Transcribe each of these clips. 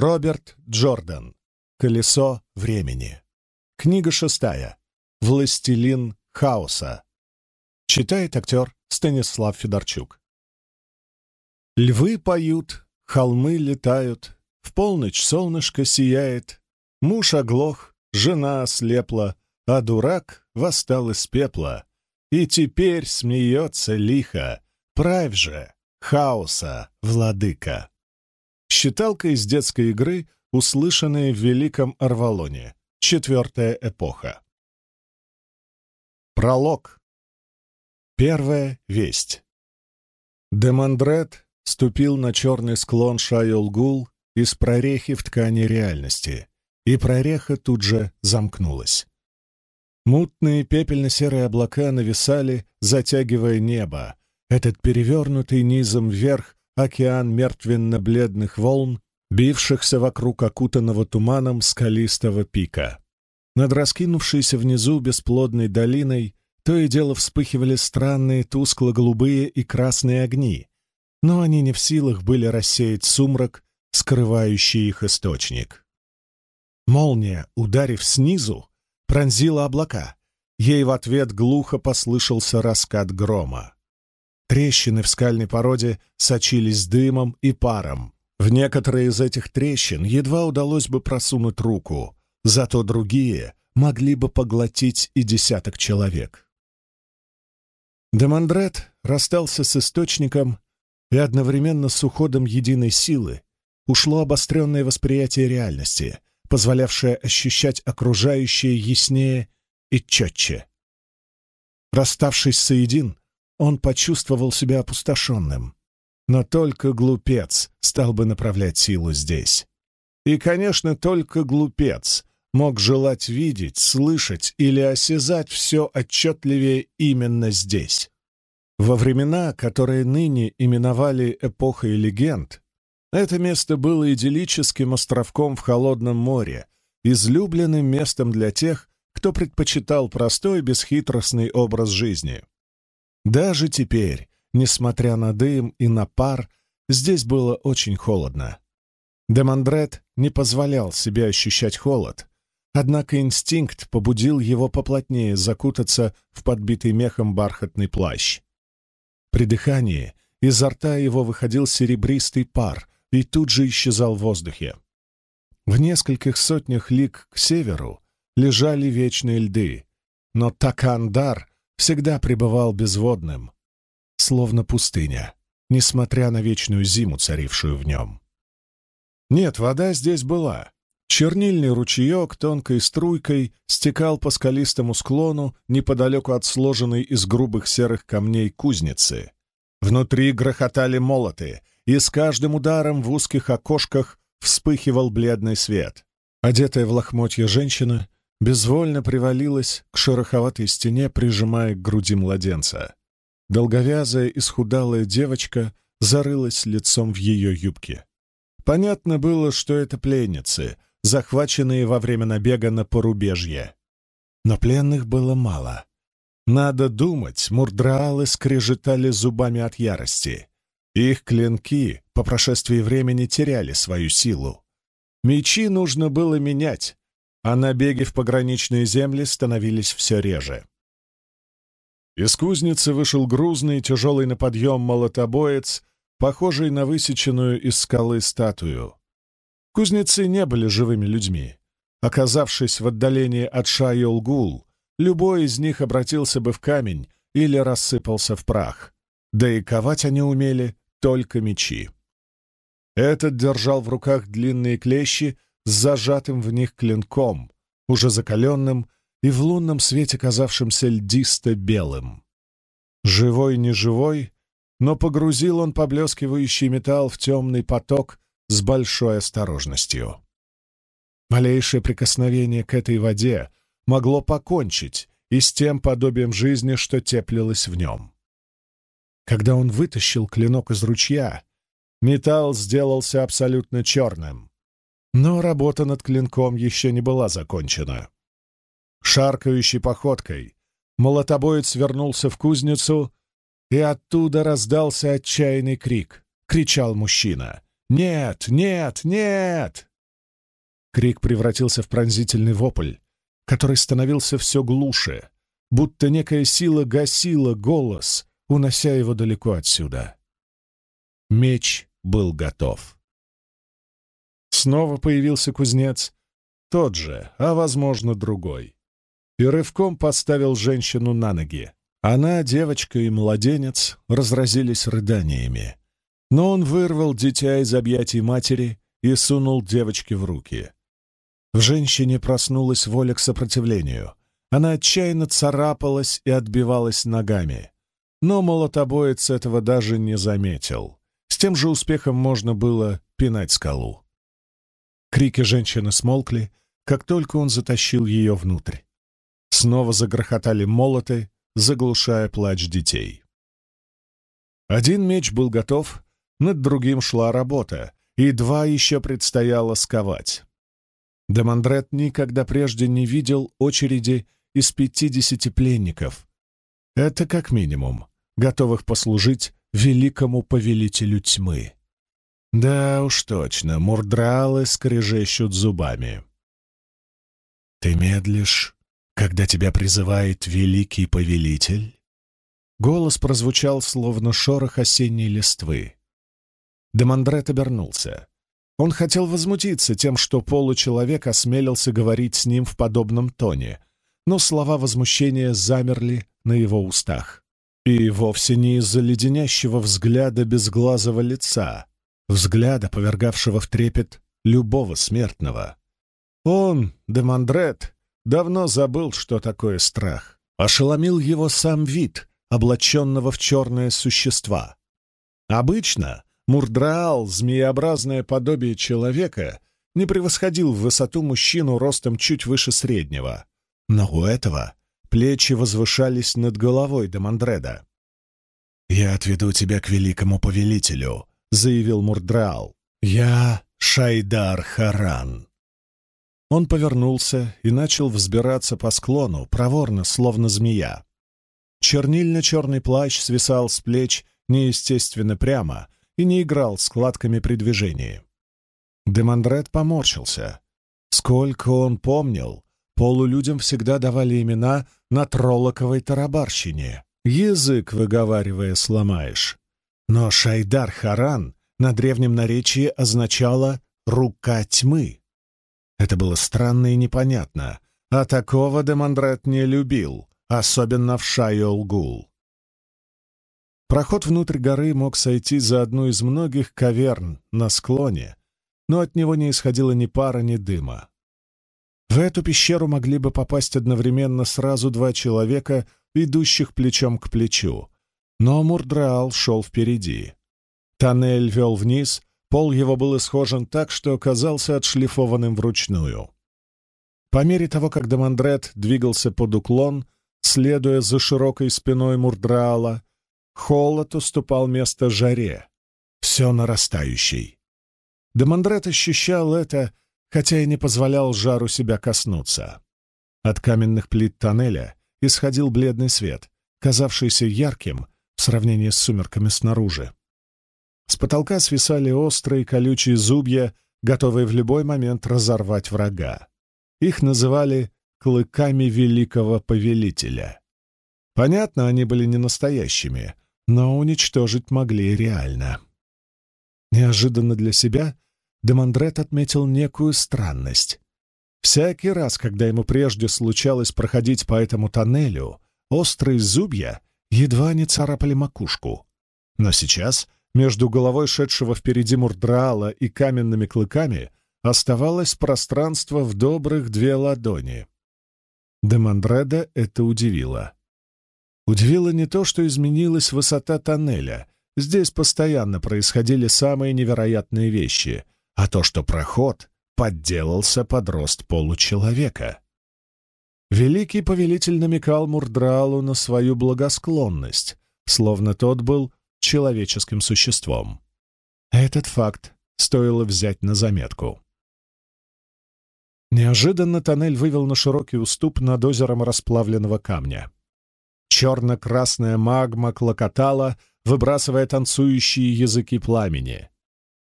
Роберт Джордан. Колесо времени. Книга шестая. Властелин хаоса. Читает актер Станислав Федорчук. Львы поют, холмы летают, в полночь солнышко сияет, муж оглох, жена ослепла, а дурак восстал из пепла. И теперь смеется лихо, правь же, хаоса, владыка. Считалка из детской игры, услышанная в Великом Арвалоне. Четвертая эпоха. Пролог. Первая весть. Демандрет ступил на черный склон Шайолгул из прорехи в ткани реальности, и прореха тут же замкнулась. Мутные пепельно-серые облака нависали, затягивая небо. Этот перевернутый низом вверх океан мертвенно-бледных волн, бившихся вокруг окутанного туманом скалистого пика. Над раскинувшейся внизу бесплодной долиной то и дело вспыхивали странные тускло-голубые и красные огни, но они не в силах были рассеять сумрак, скрывающий их источник. Молния, ударив снизу, пронзила облака. Ей в ответ глухо послышался раскат грома. Трещины в скальной породе сочились дымом и паром. В некоторые из этих трещин едва удалось бы просунуть руку, зато другие могли бы поглотить и десяток человек. Демандрет расстался с источником, и одновременно с уходом единой силы ушло обостренное восприятие реальности, позволявшее ощущать окружающее яснее и четче. Расставшись соедин, он почувствовал себя опустошенным. Но только глупец стал бы направлять силу здесь. И, конечно, только глупец мог желать видеть, слышать или осязать все отчетливее именно здесь. Во времена, которые ныне именовали эпохой легенд, это место было идиллическим островком в холодном море, излюбленным местом для тех, кто предпочитал простой бесхитростный образ жизни. Даже теперь, несмотря на дым и на пар, здесь было очень холодно. Демандрет не позволял себе ощущать холод, однако инстинкт побудил его поплотнее закутаться в подбитый мехом бархатный плащ. При дыхании изо рта его выходил серебристый пар и тут же исчезал в воздухе. В нескольких сотнях лиг к северу лежали вечные льды, но Такандар всегда пребывал безводным, словно пустыня, несмотря на вечную зиму, царившую в нем. Нет, вода здесь была. Чернильный ручеек тонкой струйкой стекал по скалистому склону неподалеку от сложенной из грубых серых камней кузницы. Внутри грохотали молоты, и с каждым ударом в узких окошках вспыхивал бледный свет. Одетая в лохмотья женщина безвольно привалилась к шероховатой стене, прижимая к груди младенца. Долговязая, исхудалая девочка зарылась лицом в ее юбке. Понятно было, что это пленницы, захваченные во время набега на порубежье. Но пленных было мало. Надо думать, мурдраалы скрежетали зубами от ярости. Их клинки по прошествии времени теряли свою силу. Мечи нужно было менять, а набеги в пограничные земли становились все реже. Из кузницы вышел грузный, тяжелый на подъем молотобоец, похожий на высеченную из скалы статую. Кузнецы не были живыми людьми. Оказавшись в отдалении от Шайолгул, любой из них обратился бы в камень или рассыпался в прах. Да и ковать они умели только мечи. Этот держал в руках длинные клещи с зажатым в них клинком, уже закаленным и в лунном свете казавшимся льдисто-белым. Живой-не живой, но погрузил он поблескивающий металл в темный поток с большой осторожностью. Малейшее прикосновение к этой воде могло покончить и с тем подобием жизни, что теплилось в нем. Когда он вытащил клинок из ручья, металл сделался абсолютно черным. Но работа над клинком еще не была закончена. Шаркающей походкой молотобоец вернулся в кузницу, и оттуда раздался отчаянный крик. Кричал мужчина. «Нет! Нет! Нет!» Крик превратился в пронзительный вопль, который становился все глуше, будто некая сила гасила голос, унося его далеко отсюда. Меч был готов. Снова появился кузнец, тот же, а, возможно, другой, и рывком поставил женщину на ноги. Она, девочка и младенец разразились рыданиями. Но он вырвал дитя из объятий матери и сунул девочке в руки. В женщине проснулась воля к сопротивлению. Она отчаянно царапалась и отбивалась ногами. Но молотобоец этого даже не заметил. С тем же успехом можно было пинать скалу. Крики женщины смолкли, как только он затащил ее внутрь. Снова загрохотали молоты, заглушая плач детей. Один меч был готов, над другим шла работа, и два еще предстояло сковать. Демандрет никогда прежде не видел очереди из пятидесяти пленников. Это как минимум, готовых послужить великому повелителю тьмы. Да уж точно, мурдралы скрежещут зубами. «Ты медлишь, когда тебя призывает великий повелитель?» Голос прозвучал, словно шорох осенней листвы. Демандрет обернулся. Он хотел возмутиться тем, что получеловек осмелился говорить с ним в подобном тоне, но слова возмущения замерли на его устах. И вовсе не из-за леденящего взгляда безглазого лица, взгляда, повергавшего в трепет любого смертного. Он, Демандрет, давно забыл, что такое страх. Ошеломил его сам вид, облаченного в черное существа. Обычно Мурдраал, змееобразное подобие человека, не превосходил в высоту мужчину ростом чуть выше среднего. Но у этого плечи возвышались над головой Демандреда. «Я отведу тебя к великому повелителю», — заявил Мурдраал. «Я Шайдар Харан». Он повернулся и начал взбираться по склону, проворно, словно змея. Чернильно-черный плащ свисал с плеч неестественно прямо, и не играл складками при движении. Демандрет поморщился. Сколько он помнил, полулюдям всегда давали имена на троллоковой тарабарщине. Язык, выговаривая, сломаешь. Но Шайдар Харан на древнем наречии означало «рука тьмы». Это было странно и непонятно, а такого Демандрет не любил, особенно в Шайолгул. Проход внутрь горы мог сойти за одну из многих каверн на склоне, но от него не исходило ни пара, ни дыма. В эту пещеру могли бы попасть одновременно сразу два человека, идущих плечом к плечу, но Мурдраал шел впереди. Тоннель вел вниз, пол его был исхожен так, что казался отшлифованным вручную. По мере того, как Демандрет двигался под уклон, следуя за широкой спиной Мурдраала, Холод уступал место жаре, все нарастающей. Демондрет ощущал это, хотя и не позволял жару себя коснуться. От каменных плит тоннеля исходил бледный свет, казавшийся ярким в сравнении с сумерками снаружи. С потолка свисали острые колючие зубья, готовые в любой момент разорвать врага. Их называли «клыками великого повелителя». Понятно, они были не настоящими, но уничтожить могли реально. Неожиданно для себя Демандрет отметил некую странность. Всякий раз, когда ему прежде случалось проходить по этому тоннелю, острые зубья едва не царапали макушку. Но сейчас между головой шедшего впереди Мурдраала и каменными клыками оставалось пространство в добрых две ладони. Демандреда это удивило. Удивило не то, что изменилась высота тоннеля. Здесь постоянно происходили самые невероятные вещи, а то, что проход подделался под рост получеловека. Великий повелитель намекал Мурдралу на свою благосклонность, словно тот был человеческим существом. Этот факт стоило взять на заметку. Неожиданно тоннель вывел на широкий уступ над озером расплавленного камня. Черно-красная магма клокотала, выбрасывая танцующие языки пламени.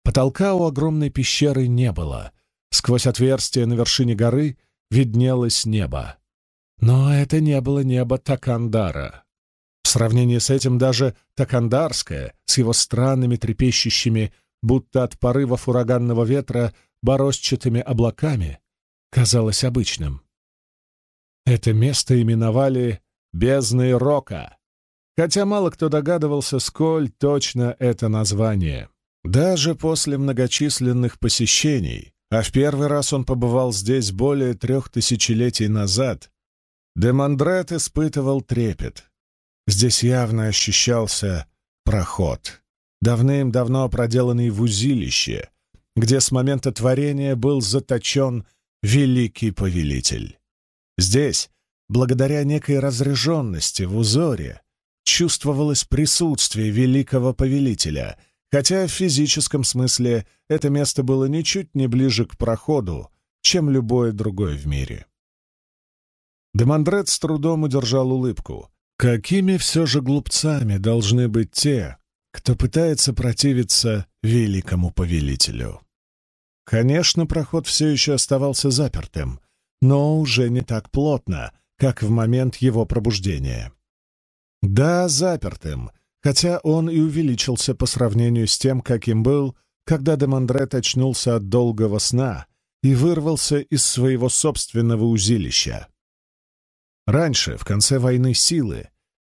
Потолка у огромной пещеры не было, Сквозь отверстие на вершине горы виднелось небо. Но это не было небо Такандара. В сравнении с этим даже Такандарское, с его странными трепещущими, будто от порывов ураганного ветра, борозчатыми облаками, казалось обычным. Это место именовали «Бездной Рока», хотя мало кто догадывался, сколь точно это название. Даже после многочисленных посещений, а в первый раз он побывал здесь более трех тысячелетий назад, Демандрет испытывал трепет. Здесь явно ощущался проход, давным-давно проделанный в узилище, где с момента творения был заточен великий повелитель. Здесь, благодаря некой разряженности в узоре, чувствовалось присутствие великого повелителя, хотя в физическом смысле это место было ничуть не ближе к проходу, чем любое другое в мире. Демандрет с трудом удержал улыбку. Какими все же глупцами должны быть те, кто пытается противиться великому повелителю? Конечно, проход все еще оставался запертым, но уже не так плотно, как в момент его пробуждения. Да, запертым, хотя он и увеличился по сравнению с тем, каким был, когда Демандрет очнулся от долгого сна и вырвался из своего собственного узилища. Раньше, в конце войны силы,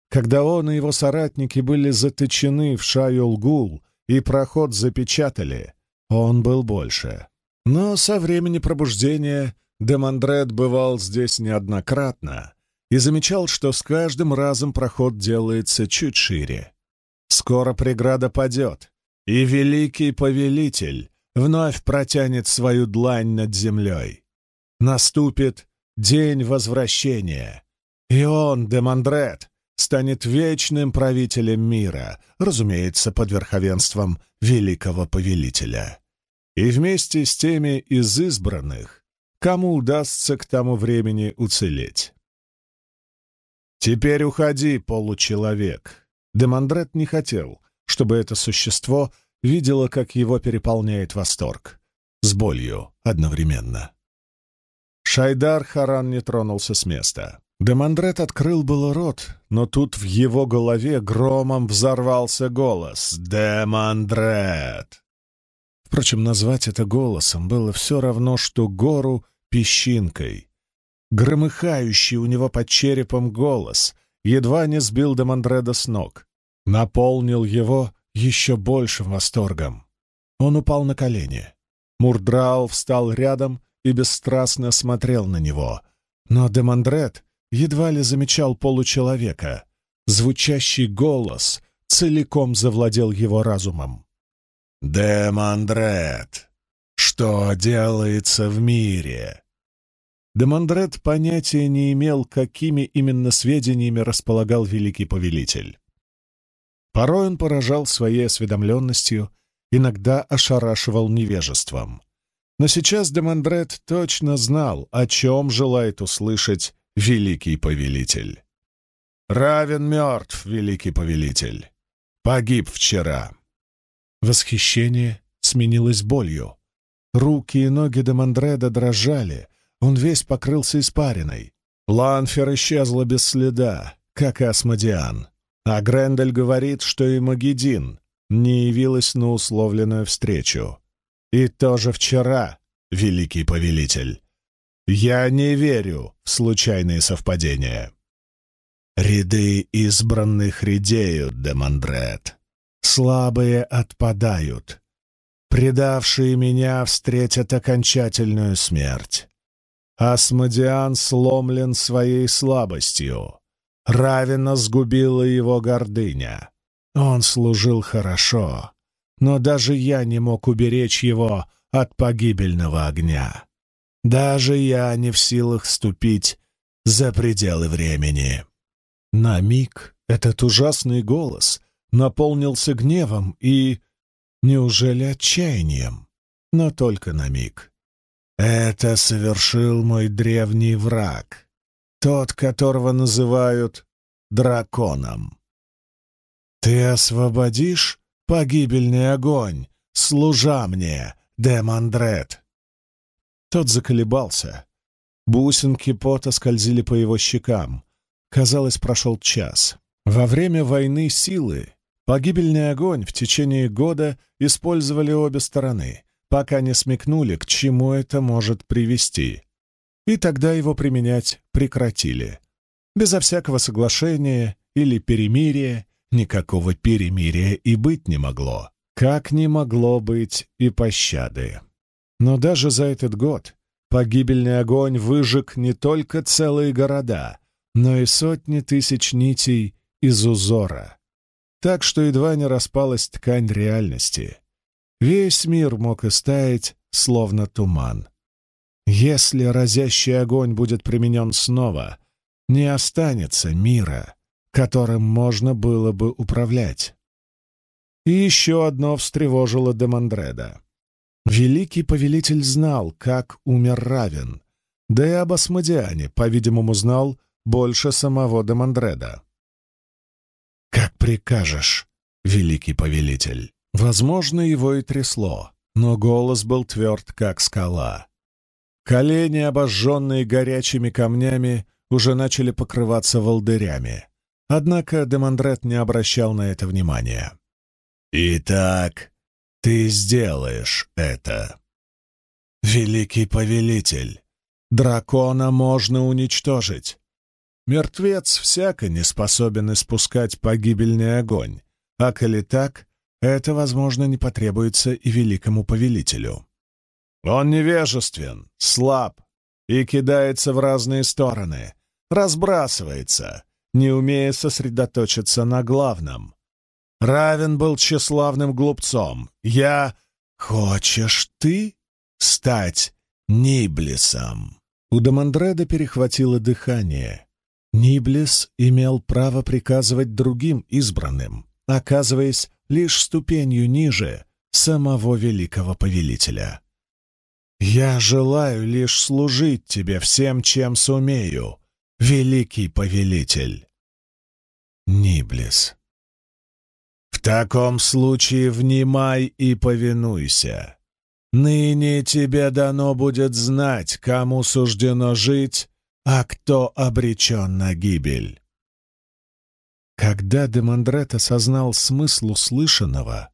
когда он и его соратники были заточены в Шайолгул и проход запечатали, он был больше. Но со времени пробуждения Демандрет бывал здесь неоднократно и замечал, что с каждым разом проход делается чуть шире. Скоро преграда падет, и великий повелитель вновь протянет свою длань над землей. Наступит день возвращения, и он, Демандрет, станет вечным правителем мира, разумеется, под верховенством великого повелителя. И вместе с теми из избранных, кому удастся к тому времени уцелеть. «Теперь уходи, получеловек!» Демандрет не хотел, чтобы это существо видело, как его переполняет восторг. С болью одновременно. Шайдар Харан не тронулся с места. Демандрет открыл было рот, но тут в его голове громом взорвался голос «Демандрет!». Впрочем, назвать это голосом было все равно, что гору песчинкой. Громыхающий у него под черепом голос едва не сбил Демандреда с ног, наполнил его еще большим восторгом. Он упал на колени. Мурдрал встал рядом и бесстрастно смотрел на него, но Демандрет едва ли замечал получеловека. Звучащий голос целиком завладел его разумом. «Демандрет! Что делается в мире?» Демандрет понятия не имел, какими именно сведениями располагал великий повелитель. Порой он поражал своей осведомленностью, иногда ошарашивал невежеством. Но сейчас Демандрет точно знал, о чем желает услышать великий повелитель. Равен мертв, великий повелитель. Погиб вчера. Восхищение сменилось болью. Руки и ноги Демандреда дрожали, он весь покрылся испариной. Ланфер исчезла без следа, как и Асмодиан. А Грендель говорит, что и Магедин не явилась на условленную встречу. И тоже вчера, великий повелитель. Я не верю в случайные совпадения. Ряды избранных редеют, Демандрет. Слабые отпадают. Предавшие меня встретят окончательную смерть. Асмодиан сломлен своей слабостью. Равенно сгубила его гордыня. Он служил хорошо, но даже я не мог уберечь его от погибельного огня. Даже я не в силах ступить за пределы времени. На миг этот ужасный голос наполнился гневом и... Неужели отчаянием? Но только на миг. Это совершил мой древний враг, тот, которого называют драконом. Ты освободишь погибельный огонь, служа мне, Демандрет? Тот заколебался. Бусинки пота скользили по его щекам. Казалось, прошел час. Во время войны силы погибельный огонь в течение года использовали обе стороны, пока не смекнули, к чему это может привести. И тогда его применять прекратили. Безо всякого соглашения или перемирия никакого перемирия и быть не могло. Как не могло быть и пощады. Но даже за этот год погибельный огонь выжег не только целые города, но и сотни тысяч нитей из узора. Так что едва не распалась ткань реальности. Весь мир мог истаять, словно туман. Если разящий огонь будет применен снова, не останется мира, которым можно было бы управлять. И еще одно встревожило Демандреда. Великий повелитель знал, как умер Равен, да и об Асмодиане, по-видимому, знал больше самого Демандреда. «Как прикажешь, великий повелитель!» Возможно, его и трясло, но голос был тверд, как скала. Колени, обожженные горячими камнями, уже начали покрываться волдырями. Однако Демандрет не обращал на это внимания. «Итак, ты сделаешь это. Великий повелитель, дракона можно уничтожить. Мертвец всяко не способен испускать погибельный огонь, а коли так, это, возможно, не потребуется и великому повелителю. Он невежествен, слаб и кидается в разные стороны, разбрасывается, не умея сосредоточиться на главном. Равен был тщеславным глупцом. Я... Хочешь ты стать Ниблисом? У Дамандреда перехватило дыхание. Ниблис имел право приказывать другим избранным, оказываясь лишь ступенью ниже самого великого повелителя. «Я желаю лишь служить тебе всем, чем сумею, великий повелитель!» Ниблис. «В таком случае внимай и повинуйся. Ныне тебе дано будет знать, кому суждено жить, а кто обречен на гибель». Когда Демондрет осознал смысл услышанного,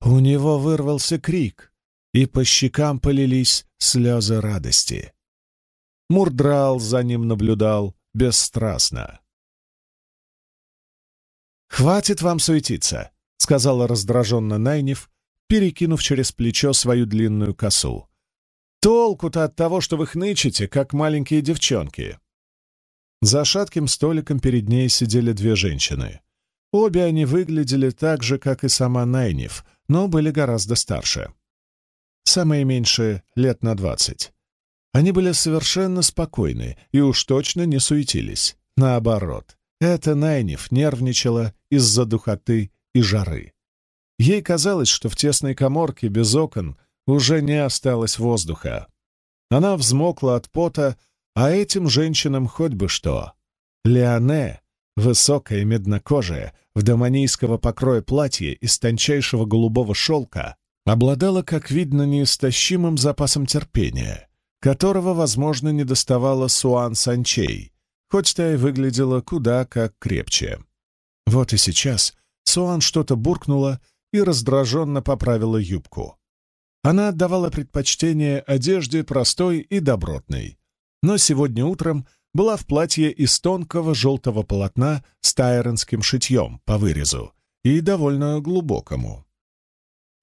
у него вырвался крик, и по щекам полились слезы радости. Мурдрал за ним наблюдал бесстрастно. «Хватит вам суетиться», — сказала раздраженно Найнев, перекинув через плечо свою длинную косу. «Толку-то от того, что вы хнычете, как маленькие девчонки». За шатким столиком перед ней сидели две женщины. Обе они выглядели так же, как и сама Найнев, но были гораздо старше самое меньшее — лет на двадцать. Они были совершенно спокойны и уж точно не суетились. Наоборот, эта Найниф нервничала из-за духоты и жары. Ей казалось, что в тесной коморке без окон уже не осталось воздуха. Она взмокла от пота, а этим женщинам хоть бы что. Леоне, высокая меднокожая, в домонийского покроя платье из тончайшего голубого шелка, обладала, как видно, неистощимым запасом терпения, которого, возможно, не доставала Суан Санчей, хоть та и выглядела куда как крепче. Вот и сейчас Суан что-то буркнула и раздраженно поправила юбку. Она отдавала предпочтение одежде простой и добротной, но сегодня утром была в платье из тонкого желтого полотна с тайронским шитьем по вырезу и довольно глубокому.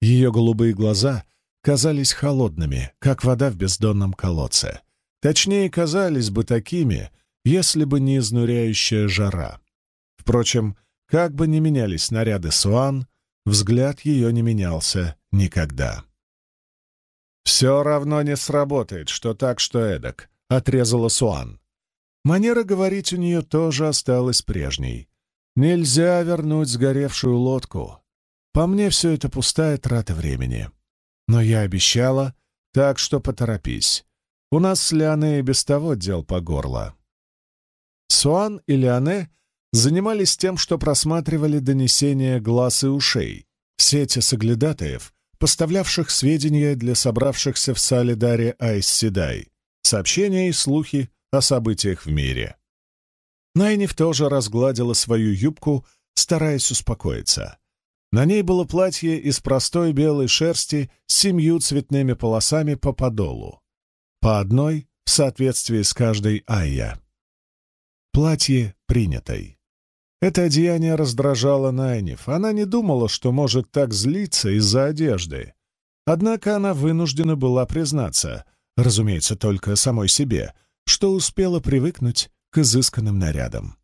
Ее голубые глаза казались холодными, как вода в бездонном колодце. Точнее, казались бы такими, если бы не изнуряющая жара. Впрочем, как бы ни менялись наряды Суан, взгляд ее не менялся никогда. «Все равно не сработает, что так, что эдак», — отрезала Суан. Манера говорить у нее тоже осталась прежней. Нельзя вернуть сгоревшую лодку. По мне все это пустая трата времени. Но я обещала, так что поторопись. У нас с Леоне и без того дел по горло. Суан и Леоне занимались тем, что просматривали донесения глаз и ушей. Сети соглядатаев поставлявших сведения для собравшихся в Салидаре Айс-Седай, сообщения и слухи о событиях в мире. Найниф тоже разгладила свою юбку, стараясь успокоиться. На ней было платье из простой белой шерсти с семью цветными полосами по подолу. По одной в соответствии с каждой айя. Платье принятой. Это одеяние раздражало Найниф. Она не думала, что может так злиться из-за одежды. Однако она вынуждена была признаться, разумеется, только самой себе, что успела привыкнуть к изысканным нарядам.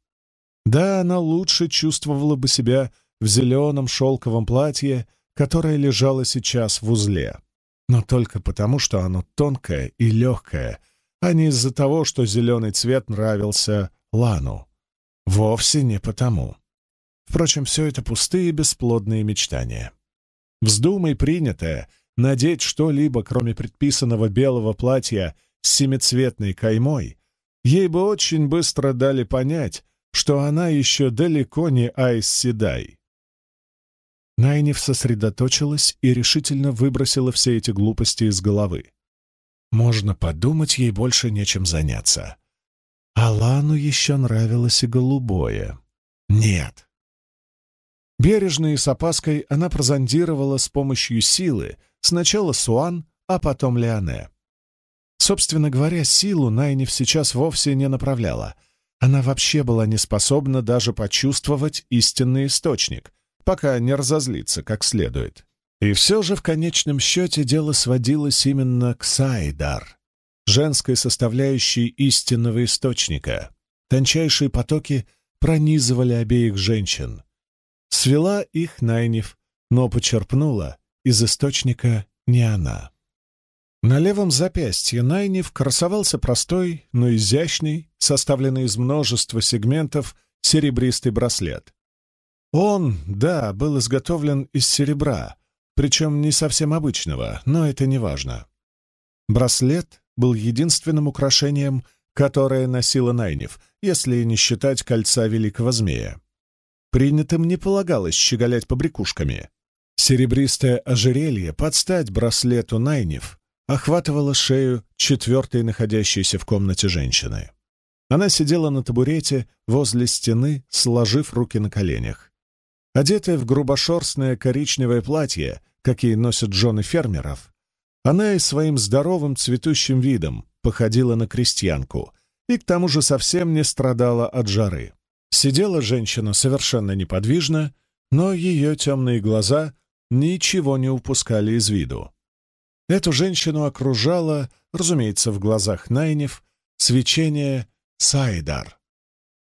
Да, она лучше чувствовала бы себя в зеленом шелковом платье, которое лежало сейчас в узле. Но только потому, что оно тонкое и легкое, а не из-за того, что зеленый цвет нравился Лану. Вовсе не потому. Впрочем, все это пустые бесплодные мечтания. Вздумай принятое надеть что-либо, кроме предписанного белого платья с семицветной каймой, ей бы очень быстро дали понять, что она еще далеко не Айс Седай. Найниф сосредоточилась и решительно выбросила все эти глупости из головы. Можно подумать, ей больше нечем заняться. Алану еще нравилось и голубое. Нет. Бережно и с опаской она прозондировала с помощью силы сначала Суан, а потом Леоне. Собственно говоря, силу Найниф сейчас вовсе не направляла. Она вообще была не способна даже почувствовать истинный источник, пока не разозлится как следует. И все же в конечном счете дело сводилось именно к Сайдар, женской составляющей истинного источника. Тончайшие потоки пронизывали обеих женщин. Свела их Найниф, но почерпнула из источника не она. На левом запястье Найниф красовался простой, но изящный, составленный из множества сегментов, серебристый браслет. Он, да, был изготовлен из серебра, причем не совсем обычного, но это не важно. Браслет был единственным украшением, которое носила Найнев, если не считать кольца великого змея. Принятым не полагалось щеголять побрякушками. Серебристое ожерелье под стать браслету Найнев охватывало шею четвертой находящейся в комнате женщины. Она сидела на табурете возле стены, сложив руки на коленях. Одетая в грубошерстное коричневое платье, какие носят жены фермеров, она и своим здоровым цветущим видом походила на крестьянку и к тому же совсем не страдала от жары. Сидела женщина совершенно неподвижно, но ее темные глаза ничего не упускали из виду. Эту женщину окружало, разумеется, в глазах Найнев, свечение Сайдар.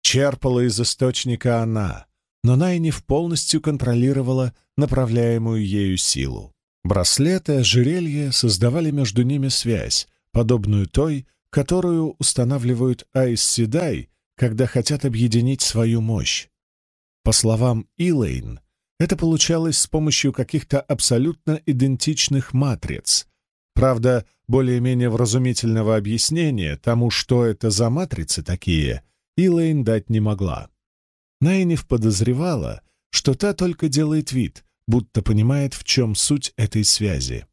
Черпала из источника она, но Найнев полностью контролировала направляемую ею силу. Браслеты, ожерелья создавали между ними связь, подобную той, которую устанавливают Айс когда хотят объединить свою мощь. По словам Илэйн, это получалось с помощью каких-то абсолютно идентичных матриц. Правда, более-менее вразумительного объяснения тому, что это за матрицы такие, Илэйн дать не могла. Найниф подозревала, что та только делает вид, будто понимает, в чем суть этой связи.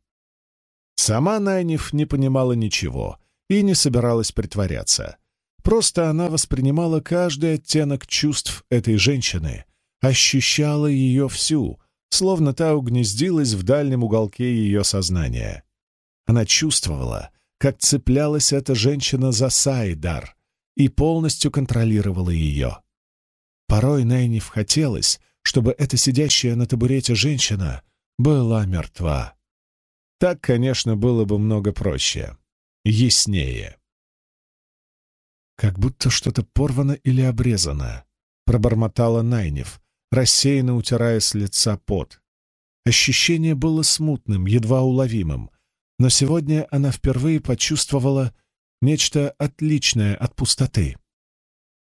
Сама Найниф не понимала ничего и не собиралась притворяться. Просто она воспринимала каждый оттенок чувств этой женщины, ощущала ее всю, словно та угнездилась в дальнем уголке ее сознания. Она чувствовала, как цеплялась эта женщина за Сайдар и полностью контролировала ее. Порой Найниф хотелось, чтобы эта сидящая на табурете женщина была мертва. Так, конечно, было бы много проще, яснее. Как будто что-то порвано или обрезано, пробормотала Найнев, рассеянно утирая с лица пот. Ощущение было смутным, едва уловимым, но сегодня она впервые почувствовала нечто отличное от пустоты.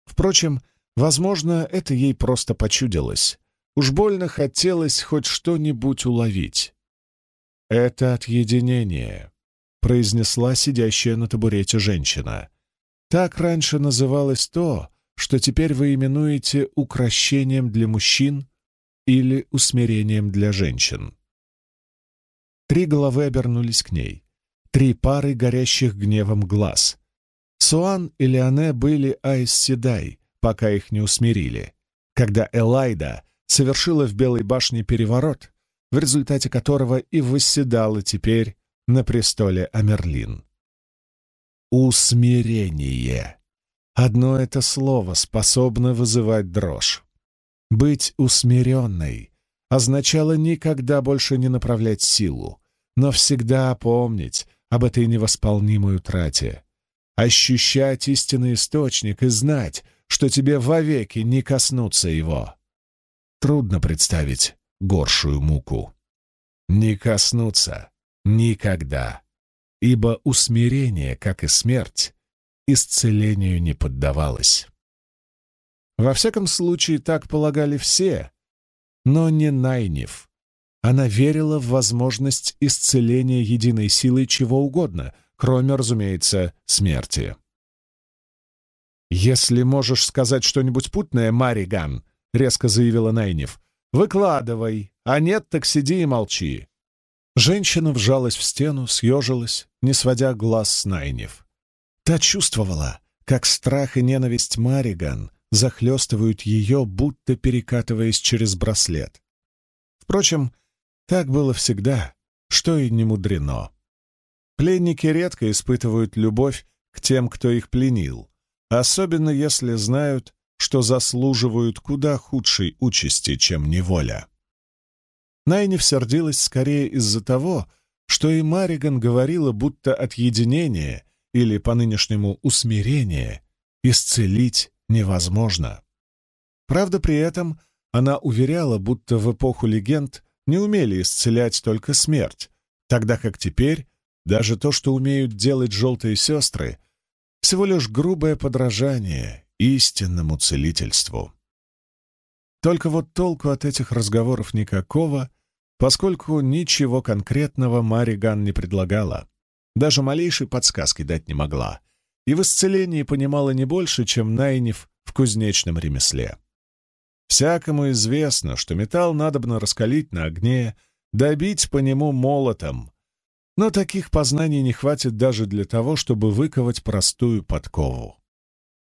Впрочем, возможно, это ей просто почудилось. Уж больно хотелось хоть что-нибудь уловить. «Это отъединение», — произнесла сидящая на табурете женщина. «Так раньше называлось то, что теперь вы именуете укращением для мужчин или усмирением для женщин». Три головы обернулись к ней. Три пары горящих гневом глаз. Суан и Леоне были Айс Седай, пока их не усмирили. Когда Элайда совершила в Белой башне переворот, в результате которого и восседала теперь на престоле Амерлин. Усмирение. Одно это слово способно вызывать дрожь. Быть усмиренной означало никогда больше не направлять силу, но всегда помнить об этой невосполнимой утрате, ощущать истинный источник и знать, что тебе вовеки не коснуться его. Трудно представить горшую муку. Не коснуться никогда, ибо усмирение, как и смерть, исцелению не поддавалось. Во всяком случае, так полагали все, но не Найниф. Она верила в возможность исцеления единой силой чего угодно, кроме, разумеется, смерти. «Если можешь сказать что-нибудь путное, Мариган», — резко заявила Найниф, — «выкладывай, а нет, так сиди и молчи». Женщина вжалась в стену, съежилась, не сводя глаз с Найниф. Та чувствовала, как страх и ненависть Мариган захлестывают ее, будто перекатываясь через браслет. Впрочем, так было всегда, что и не мудрено. Пленники редко испытывают любовь к тем, кто их пленил, особенно если знают, что заслуживают куда худшей участи, чем неволя. Найниф сердилась скорее из-за того, что и Мариган говорила, будто отъединение или по-нынешнему усмирение исцелить невозможно. Правда, при этом она уверяла, будто в эпоху легенд не умели исцелять только смерть, тогда как теперь даже то, что умеют делать желтые сестры, всего лишь грубое подражание истинному целительству. Только вот толку от этих разговоров никакого, поскольку ничего конкретного Мариган не предлагала, даже малейшей подсказки дать не могла, и в исцелении понимала не больше, чем Найниф в кузнечном ремесле. Всякому известно, что металл надобно раскалить на огне, добить по нему молотом, но таких познаний не хватит даже для того, чтобы выковать простую подкову.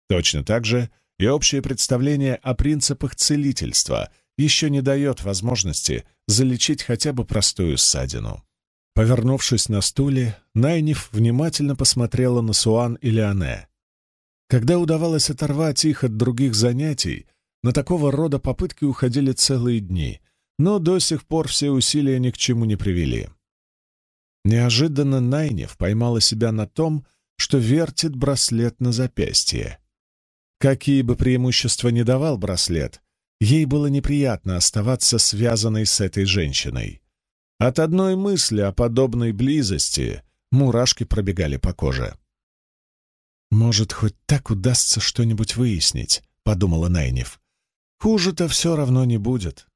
Точно так же и общее представление о принципах целительства еще не дает возможности залечить хотя бы простую ссадину. Повернувшись на стуле, Найниф внимательно посмотрела на Суан и Леоне. Когда удавалось оторвать их от других занятий, на такого рода попытки уходили целые дни, но до сих пор все усилия ни к чему не привели. Неожиданно Найнев поймала себя на том, что вертит браслет на запястье. Какие бы преимущества ни давал браслет, ей было неприятно оставаться связанной с этой женщиной. От одной мысли о подобной близости мурашки пробегали по коже. «Может, хоть так удастся что-нибудь выяснить», — подумала Найнев. «Хуже-то все равно не будет».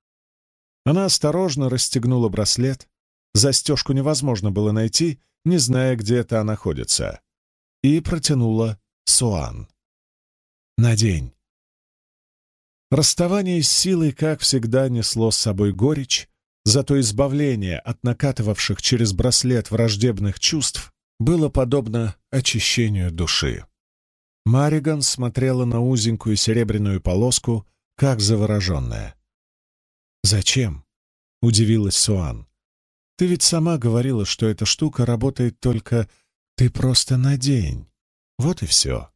Она осторожно расстегнула браслет, Застежку невозможно было найти, не зная, где это находится. И протянула Суан. «Надень». Расставание с силой, как всегда, несло с собой горечь, зато избавление от накатывавших через браслет враждебных чувств было подобно очищению души. Мариган смотрела на узенькую серебряную полоску, как завороженная. «Зачем?» — удивилась Суан. Ты ведь сама говорила, что эта штука работает только «ты просто надень». Вот и все.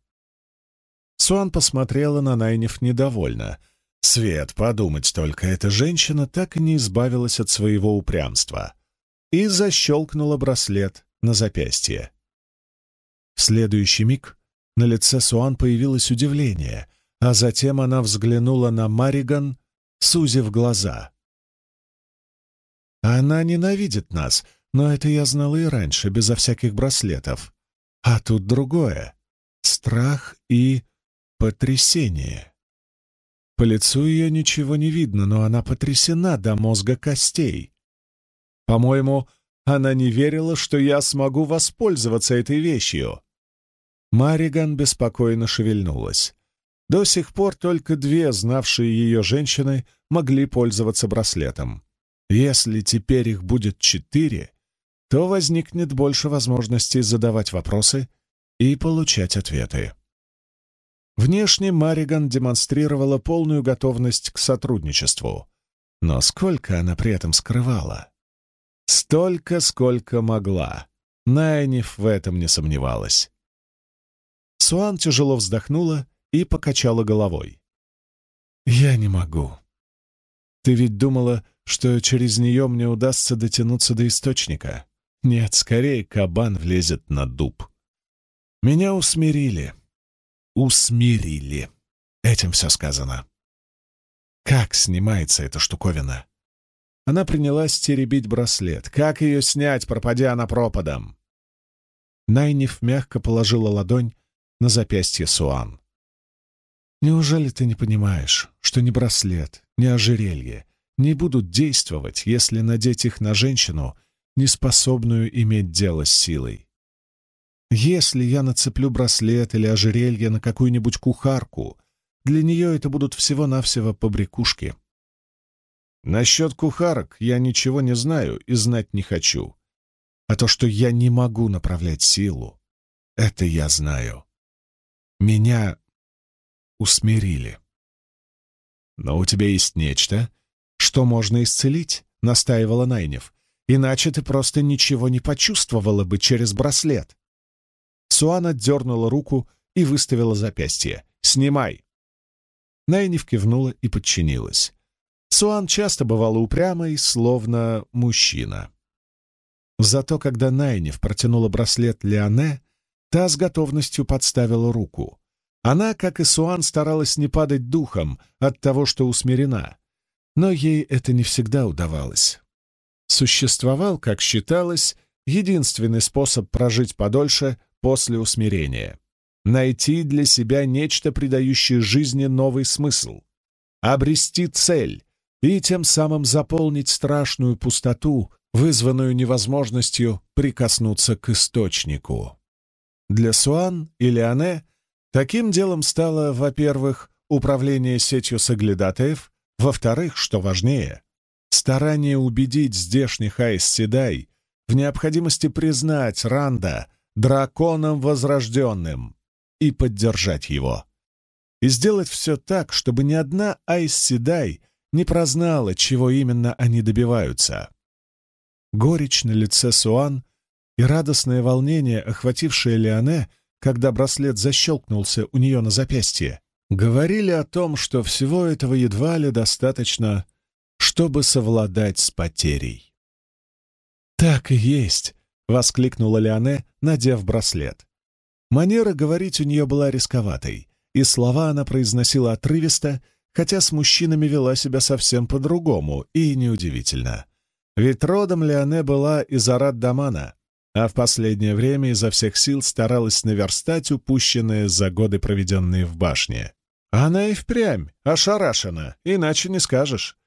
Суан посмотрела на Найнев недовольно. Свет, подумать только, эта женщина так и не избавилась от своего упрямства. И защелкнула браслет на запястье. В следующий миг на лице Суан появилось удивление, а затем она взглянула на Мариган, сузив глаза. Она ненавидит нас, но это я знала и раньше, безо всяких браслетов. А тут другое — страх и потрясение. По лицу ее ничего не видно, но она потрясена до мозга костей. По-моему, она не верила, что я смогу воспользоваться этой вещью. Мариган беспокойно шевельнулась. До сих пор только две знавшие ее женщины могли пользоваться браслетом. Если теперь их будет четыре, то возникнет больше возможностей задавать вопросы и получать ответы. Внешне Мариган демонстрировала полную готовность к сотрудничеству, но сколько она при этом скрывала? Столько, сколько могла. Найниф в этом не сомневалась. Суан тяжело вздохнула и покачала головой. «Я не могу. Ты ведь думала, что через нее мне удастся дотянуться до источника? Нет, скорее кабан влезет на дуб. Меня усмирили. Усмирили. Этим все сказано. Как снимается эта штуковина? Она принялась теребить браслет. Как ее снять, пропадя она пропадом? Найниф мягко положила ладонь на запястье Суан. «Неужели ты не понимаешь, что ни браслет, ни ожерелье не будут действовать, если надеть их на женщину, не способную иметь дело с силой? Если я нацеплю браслет или ожерелье на какую-нибудь кухарку, для нее это будут всего-навсего побрякушки. Насчет кухарок я ничего не знаю и знать не хочу. А то, что я не могу направлять силу, это я знаю. Меня усмирили. «Но у тебя есть нечто, что можно исцелить», — настаивала Найнев. «Иначе ты просто ничего не почувствовала бы через браслет». Суана дернула руку и выставила запястье. «Снимай!» Найнев кивнула и подчинилась. Суан часто бывала упрямой, словно мужчина. Зато когда Найнев протянула браслет Леоне, Та с готовностью подставила руку. Она, как и Суан, старалась не падать духом от того, что усмирена. Но ей это не всегда удавалось. Существовал, как считалось, единственный способ прожить подольше после усмирения — найти для себя нечто, придающее жизни новый смысл, обрести цель и тем самым заполнить страшную пустоту, вызванную невозможностью прикоснуться к источнику. Для Суан и Леоне таким делом стало, во-первых, управление сетью соглядатаев, во-вторых, что важнее, старание убедить здешних Айс-Седай в необходимости признать Ранда драконом возрожденным и поддержать его. И сделать все так, чтобы ни одна Айс-Седай не прознала, чего именно они добиваются. Горечь на лице Суан и радостное волнение, охватившее Леоне, когда браслет защелкнулся у нее на запястье, говорили о том, что всего этого едва ли достаточно, чтобы совладать с потерей. «Так и есть!» — воскликнула Леоне, надев браслет. Манера говорить у нее была рисковатой, и слова она произносила отрывисто, хотя с мужчинами вела себя совсем по-другому, и неудивительно. Ведь родом Леоне была из Арат-Дамана, а в последнее время изо всех сил старалась наверстать упущенное за годы, проведенные в башне. Она и впрямь ошарашена, иначе не скажешь.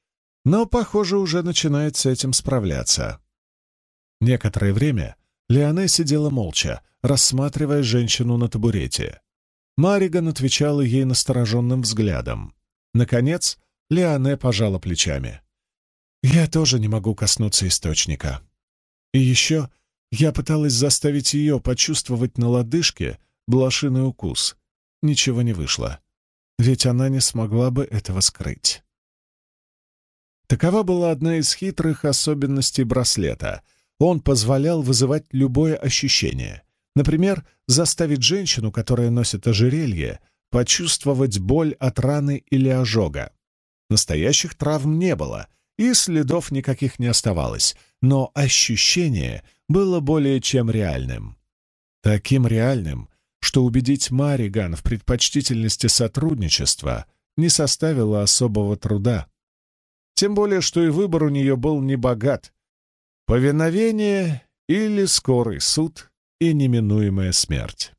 Но, похоже, уже начинает с этим справляться. Некоторое время Леоне сидела молча, рассматривая женщину на табурете. Мариган отвечала ей настороженным взглядом. Наконец, Леоне пожала плечами. «Я тоже не могу коснуться источника. И еще я пыталась заставить ее почувствовать на лодыжке блошиный укус. Ничего не вышло, ведь она не смогла бы этого скрыть. Такова была одна из хитрых особенностей браслета. Он позволял вызывать любое ощущение. Например, заставить женщину, которая носит ожерелье, почувствовать боль от раны или ожога. Настоящих травм не было, и следов никаких не оставалось, но ощущение было более чем реальным. Таким реальным, что убедить Мариган в предпочтительности сотрудничества не составило особого труда. Тем более, что и выбор у нее был не богат. Повиновение или скорый суд и неминуемая смерть.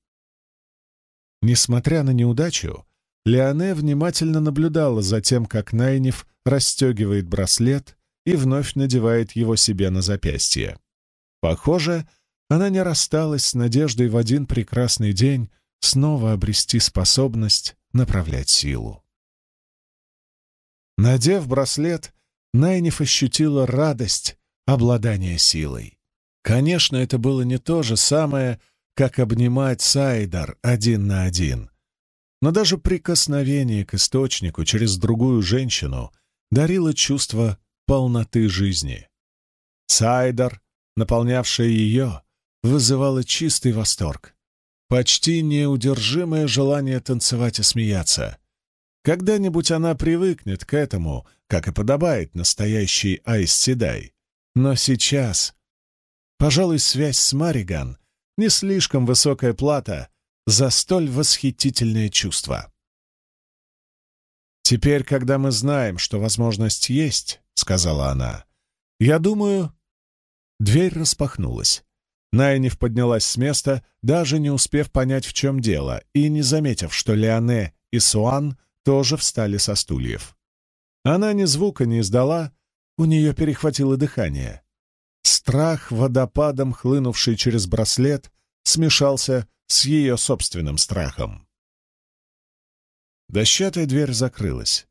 Несмотря на неудачу, Леоне внимательно наблюдала за тем, как Найниф расстегивает браслет и вновь надевает его себе на запястье. Похоже, она не рассталась с надеждой в один прекрасный день снова обрести способность направлять силу. Надев браслет, Найниф ощутила радость обладания силой. Конечно, это было не то же самое, как обнимать Сайдар один на один. Но даже прикосновение к источнику через другую женщину дарило чувство полноты жизни. Сайдар, наполнявшая ее, вызывала чистый восторг, почти неудержимое желание танцевать и смеяться. Когда-нибудь она привыкнет к этому, как и подобает настоящий Айс Седай. Но сейчас, пожалуй, связь с Мариган — не слишком высокая плата за столь восхитительное чувство. «Теперь, когда мы знаем, что возможность есть», — сказала она, — «я думаю...» Дверь распахнулась. Найниф поднялась с места, даже не успев понять, в чем дело, и не заметив, что Леоне и Суан тоже встали со стульев. Она ни звука не издала, у нее перехватило дыхание. Страх, водопадом хлынувший через браслет, смешался с ее собственным страхом. Дощатая дверь закрылась.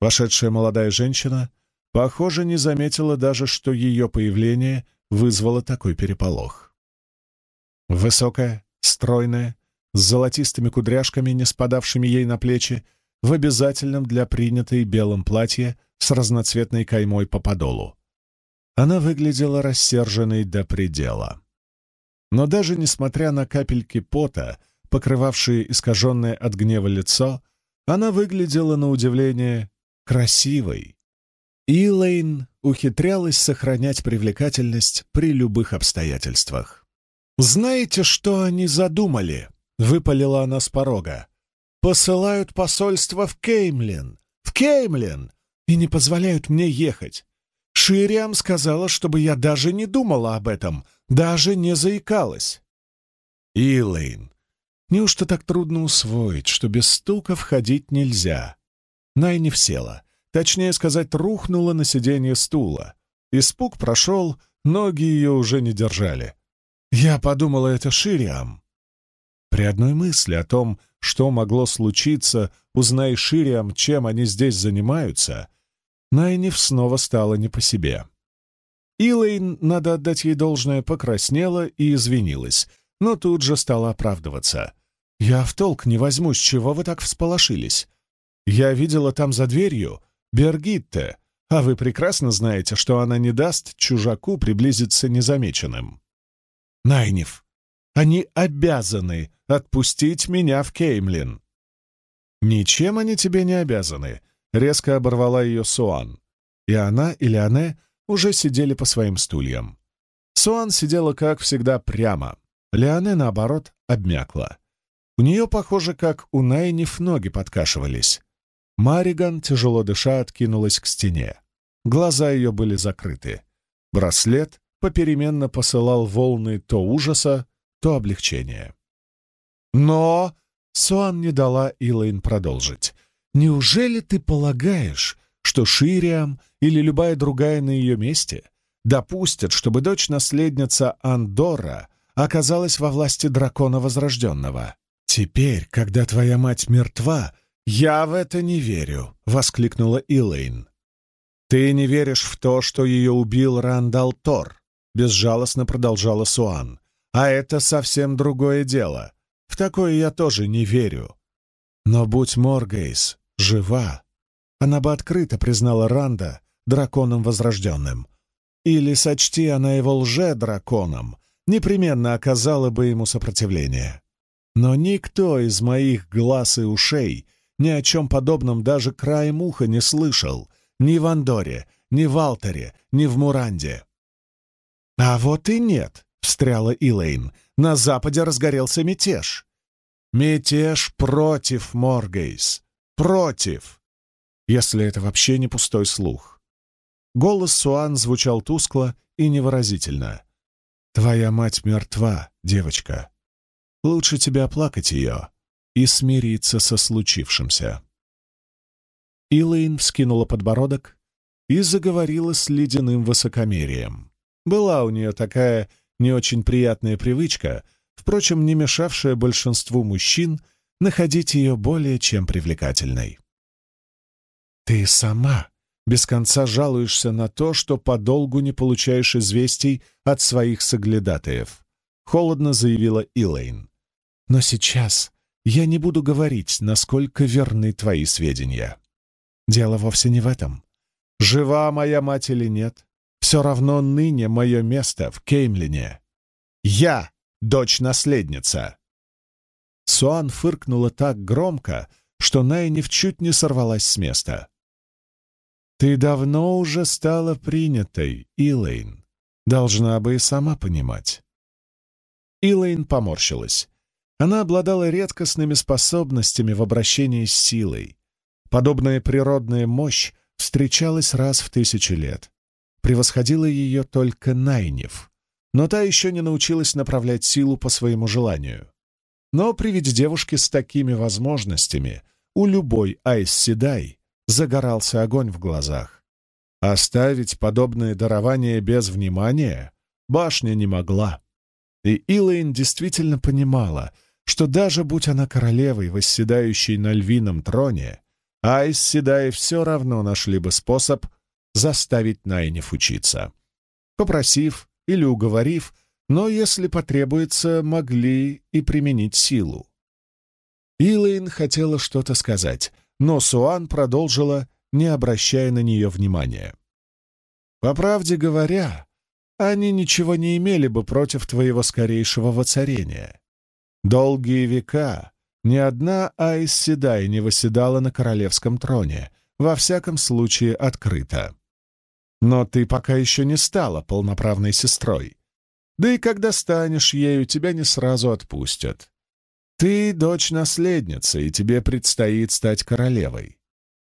Вошедшая молодая женщина, похоже, не заметила даже, что ее появление вызвало такой переполох. Высокая, стройная, с золотистыми кудряшками, не спадавшими ей на плечи, в обязательном для принятой белом платье с разноцветной каймой по подолу. Она выглядела рассерженной до предела. Но даже несмотря на капельки пота, покрывавшие искаженное от гнева лицо, она выглядела на удивление красивой. Илэйн ухитрялась сохранять привлекательность при любых обстоятельствах. «Знаете, что они задумали?» — выпалила она с порога. «Посылают посольство в Кеймлин! В Кеймлин! И не позволяют мне ехать! Шириам сказала, чтобы я даже не думала об этом, даже не заикалась!» «Илэйн, неужто так трудно усвоить, что без стука входить нельзя?» Найни села. Точнее сказать, рухнула на сиденье стула. Испуг прошел, ноги ее уже не держали. Я подумала, это Шириам. При одной мысли о том, что могло случиться, узнай Шириам, чем они здесь занимаются, Найниф снова стала не по себе. Илэйн, надо отдать ей должное, покраснела и извинилась, но тут же стала оправдываться. «Я в толк не возьму, с чего вы так всполошились? Я видела там за дверью Бергитте, а вы прекрасно знаете, что она не даст чужаку приблизиться незамеченным. Найниф, они обязаны отпустить меня в Кеймлин. Ничем они тебе не обязаны, резко оборвала ее Суан. И она, и Леоне уже сидели по своим стульям. Суан сидела, как всегда, прямо. Леоне, наоборот, обмякла. У нее, похоже, как у Найниф ноги подкашивались. Мариган, тяжело дыша, откинулась к стене. Глаза ее были закрыты. Браслет попеременно посылал волны то ужаса, то облегчения. Но Суан не дала Илайн продолжить. «Неужели ты полагаешь, что Шириам или любая другая на ее месте допустят, чтобы дочь-наследница Андора оказалась во власти дракона Возрожденного? Теперь, когда твоя мать мертва, «Я в это не верю», — воскликнула Илэйн. «Ты не веришь в то, что ее убил Рандал Тор», — безжалостно продолжала Суан. «А это совсем другое дело. В такое я тоже не верю. Но будь Моргейс жива, она бы открыто признала Ранда драконом возрожденным. Или, сочти она его лже-драконом, непременно оказала бы ему сопротивление. Но никто из моих глаз и ушей ни о чем подобном даже краем уха не слышал. Ни в Андоре, ни в Алтере, ни в Муранде. «А вот и нет», — встряла Илэйн. «На западе разгорелся мятеж». «Мятеж против Моргейс. Против!» Если это вообще не пустой слух. Голос Суан звучал тускло и невыразительно. «Твоя мать мертва, девочка. Лучше тебе оплакать ее, и смириться со случившимся. Илэйн вскинула подбородок и заговорила с ледяным высокомерием. Была у нее такая не очень приятная привычка, впрочем, не мешавшая большинству мужчин находить ее более чем привлекательной. «Ты сама без конца жалуешься на то, что подолгу не получаешь известий от своих соглядатаев», — холодно заявила Илэйн. «Но сейчас я не буду говорить, насколько верны твои сведения. Дело вовсе не в этом. Жива моя мать или нет, все равно ныне мое место в Кеймлине. Я — дочь-наследница!» Суан фыркнула так громко, что Найниф чуть не сорвалась с места. «Ты давно уже стала принятой, Илэйн. Должна бы и сама понимать». Илэйн поморщилась. Она обладала редкостными способностями в обращении с силой. Подобная природная мощь встречалась раз в тысячи лет. Превосходила ее только Найнев, но та еще не научилась направлять силу по своему желанию. Но при виде девушки с такими возможностями у любой Айс Седай загорался огонь в глазах. Оставить подобное дарование без внимания башня не могла. И Илэйн действительно понимала, что даже будь она королевой, восседающей на львином троне, Айс Седай все равно нашли бы способ заставить Найниф учиться. Попросив или уговорив, но, если потребуется, могли и применить силу. Илэйн хотела что-то сказать, но Суан продолжила, не обращая на нее внимания. «По правде говоря, они ничего не имели бы против твоего скорейшего воцарения. Долгие века ни одна Айс Седай не восседала на королевском троне, во всяком случае открыто. Но ты пока еще не стала полноправной сестрой. Да и когда станешь ею, тебя не сразу отпустят. Ты дочь-наследница, и тебе предстоит стать королевой.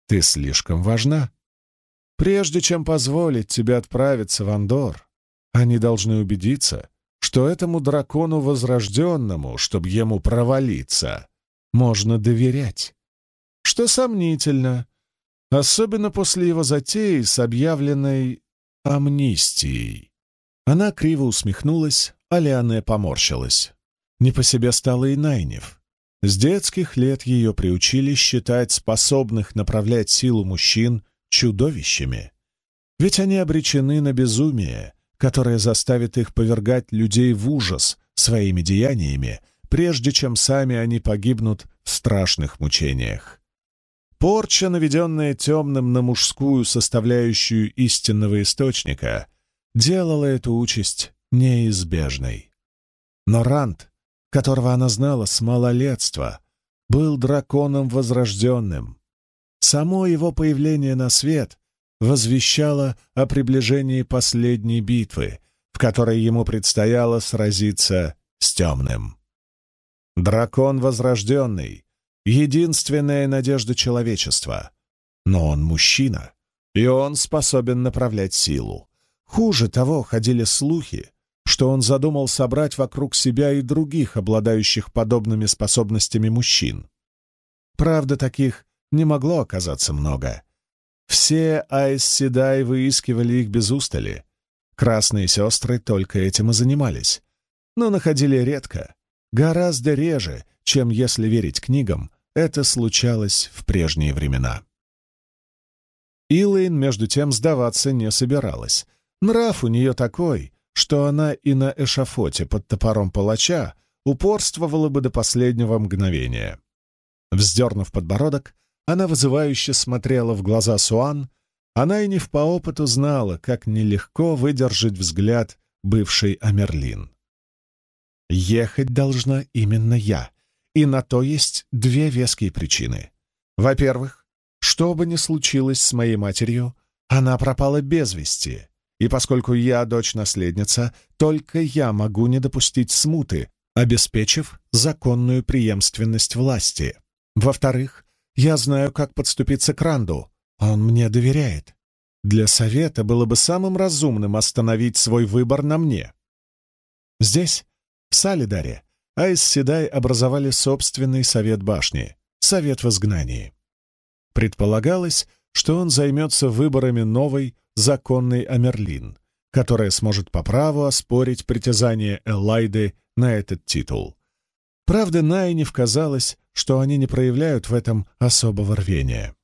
Ты слишком важна. Прежде чем позволить тебе отправиться в Андор, они должны убедиться, что этому дракону возрожденному, чтобы ему провалиться, можно доверять. Что сомнительно, особенно после его затеи с объявленной амнистией. Она криво усмехнулась, а Лиане поморщилась. Не по себе стала и Найнев. С детских лет ее приучили считать способных направлять силу мужчин чудовищами. Ведь они обречены на безумие, которое заставит их повергать людей в ужас своими деяниями, прежде чем сами они погибнут в страшных мучениях. Порча, наведенная темным на мужскую составляющую истинного источника, делала эту участь неизбежной. Но Рант которого она знала с малолетства, был драконом возрожденным. Само его появление на свет возвещало о приближении последней битвы, в которой ему предстояло сразиться с темным. Дракон возрожденный — единственная надежда человечества. Но он мужчина, и он способен направлять силу. Хуже того, ходили слухи, что он задумал собрать вокруг себя и других, обладающих подобными способностями мужчин. Правда, таких не могло оказаться много. Все Айс Седай выискивали их без устали. Красные сестры только этим и занимались. Но находили редко, гораздо реже, чем, если верить книгам, это случалось в прежние времена. Илэйн, между тем, сдаваться не собиралась. Нрав у нее такой, что она и на эшафоте под топором палача упорствовала бы до последнего мгновения. Вздернув подбородок, она вызывающе смотрела в глаза Суан, она и не в по опыту знала, как нелегко выдержать взгляд бывшей Амерлин. «Ехать должна именно я, и на то есть две веские причины. Во-первых, что бы ни случилось с моей матерью, она пропала без вести, и поскольку я дочь-наследница, только я могу не допустить смуты, обеспечив законную преемственность власти. Во-вторых, я знаю, как подступиться к Ранду. Он мне доверяет. Для совета было бы самым разумным остановить свой выбор на мне. Здесь, в Салидаре, Айс Седай образовали собственный совет башни, совет в изгнании. Предполагалось, что он займется выборами новой, законный Амерлин, которая сможет по праву оспорить притязание Эллайды на этот титул. Правда, Найниф казалось, что они не проявляют в этом особого рвения.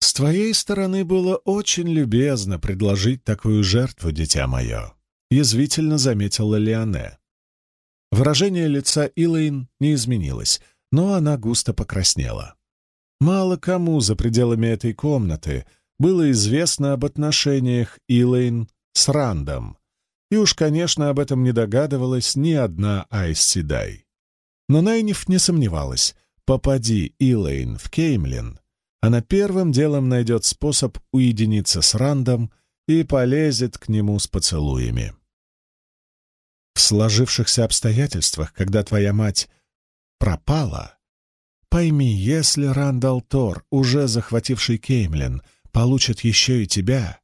«С твоей стороны было очень любезно предложить такую жертву, дитя мое», — язвительно заметила Леоне. Выражение лица Илэйн не изменилось, но она густо покраснела. Мало кому за пределами этой комнаты было известно об отношениях Илэйн с Рандом, и уж, конечно, об этом не догадывалась ни одна Айс Седай. Но Найниф не сомневалась, попади Илэйн в Кеймлин, она первым делом найдет способ уединиться с Рандом и полезет к нему с поцелуями. В сложившихся обстоятельствах, когда твоя мать пропала, пойми, если Рандал Тор, уже захвативший Кеймлин, получит еще и тебя,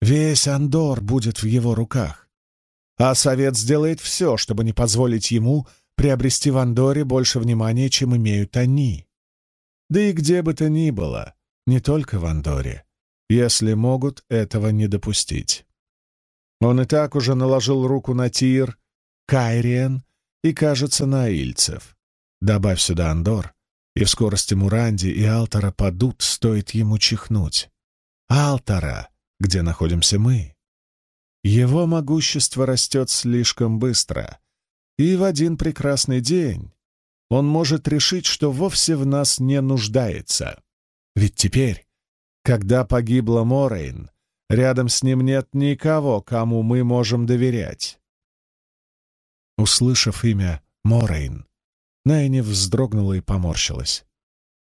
весь Андор будет в его руках. А совет сделает все, чтобы не позволить ему приобрести в Андоре больше внимания, чем имеют они. Да и где бы то ни было, не только в Андоре, если могут этого не допустить. Он и так уже наложил руку на Тир, Кайриен и, кажется, на Ильцев. Добавь сюда Андор, и в скорости Муранди и Алтара падут, стоит ему чихнуть. Алтара, где находимся мы. Его могущество растет слишком быстро, и в один прекрасный день он может решить, что вовсе в нас не нуждается. Ведь теперь, когда погибла Морейн, рядом с ним нет никого, кому мы можем доверять. Услышав имя Морейн, Найнив вздрогнула и поморщилась.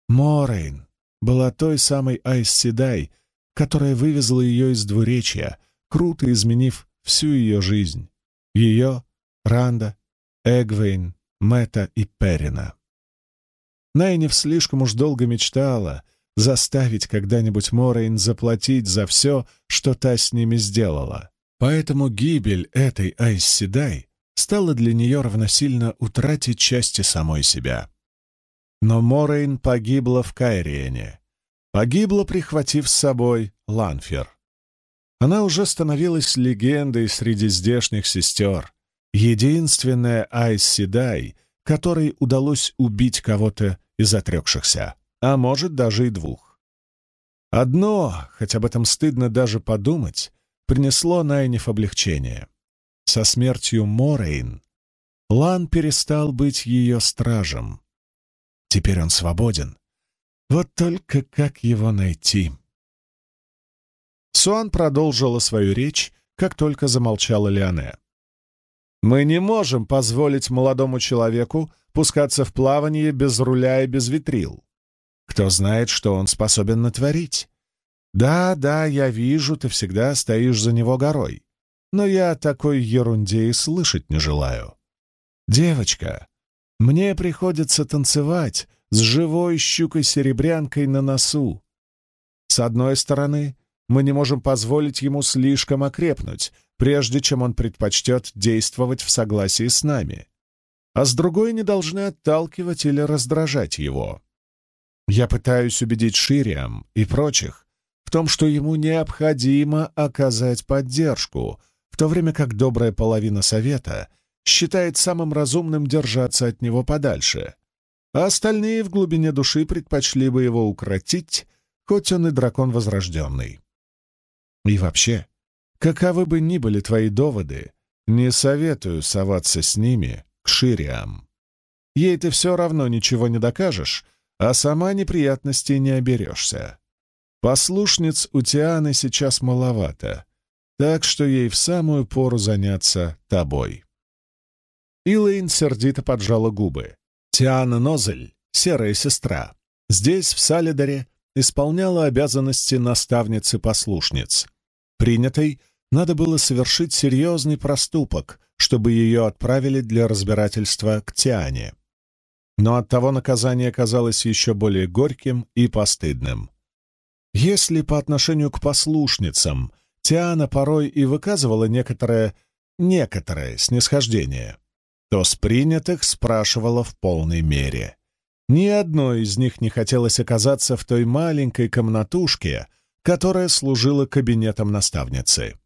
Морейн была той самой Айз Седай, которая вывезла ее из Двуречья, круто изменив всю ее жизнь. Ее, Ранда, Эгвейн, Мэта и Перина. Найнив слишком уж долго мечтала заставить когда-нибудь Морейн заплатить за все, что та с ними сделала. Поэтому гибель этой Айс Стала для нее равносильно утратить части самой себя. Но Морейн погибла в Кайриене. Погибла, прихватив с собой Ланфир. Она уже становилась легендой среди здешних сестер, единственная Айз Седай, которой удалось убить кого-то из отрекшихся, а может, даже и двух. Одно, хоть об этом стыдно даже подумать, принесло Найниф облегчение. Со смертью Морейн Лан перестал быть ее стражем. Теперь он свободен. Вот только как его найти? Суан продолжила свою речь, как только замолчала Леоне. «Мы не можем позволить молодому человеку пускаться в плавание без руля и без ветрил. Кто знает, что он способен натворить? Да, да, я вижу, ты всегда стоишь за него горой. Но я о такой ерунде и слышать не желаю. Девочка, мне приходится танцевать с живой щукой-серебрянкой на носу. С одной стороны, мы не можем позволить ему слишком окрепнуть, прежде чем он предпочтет действовать в согласии с нами. А с другой не должны отталкивать или раздражать его. Я пытаюсь убедить Шириам и прочих в том, что ему необходимо оказать поддержку, в то время как добрая половина Совета считает самым разумным держаться от него подальше, а остальные в глубине души предпочли бы его укротить, хоть он и дракон возрожденный. И вообще, каковы бы ни были твои доводы, не советую соваться с ними к Шириам. Ей ты все равно ничего не докажешь, а сама неприятностей не оберешься. Послушниц у Тианы сейчас маловато, так что ей в самую пору заняться тобой. Илэйн сердито поджала губы. Тиана Нозель, серая сестра, здесь, в Салидаре, исполняла обязанности наставницы-послушниц. Принятой надо было совершить серьезный проступок, чтобы ее отправили для разбирательства к Тиане. Но оттого наказание казалось еще более горьким и постыдным. Если по отношению к послушницам Тиана порой и выказывала некоторое, некоторое снисхождение, то с принятых спрашивала в полной мере. Ни одной из них не хотелось оказаться в той маленькой комнатушке, которая служила кабинетом наставницы.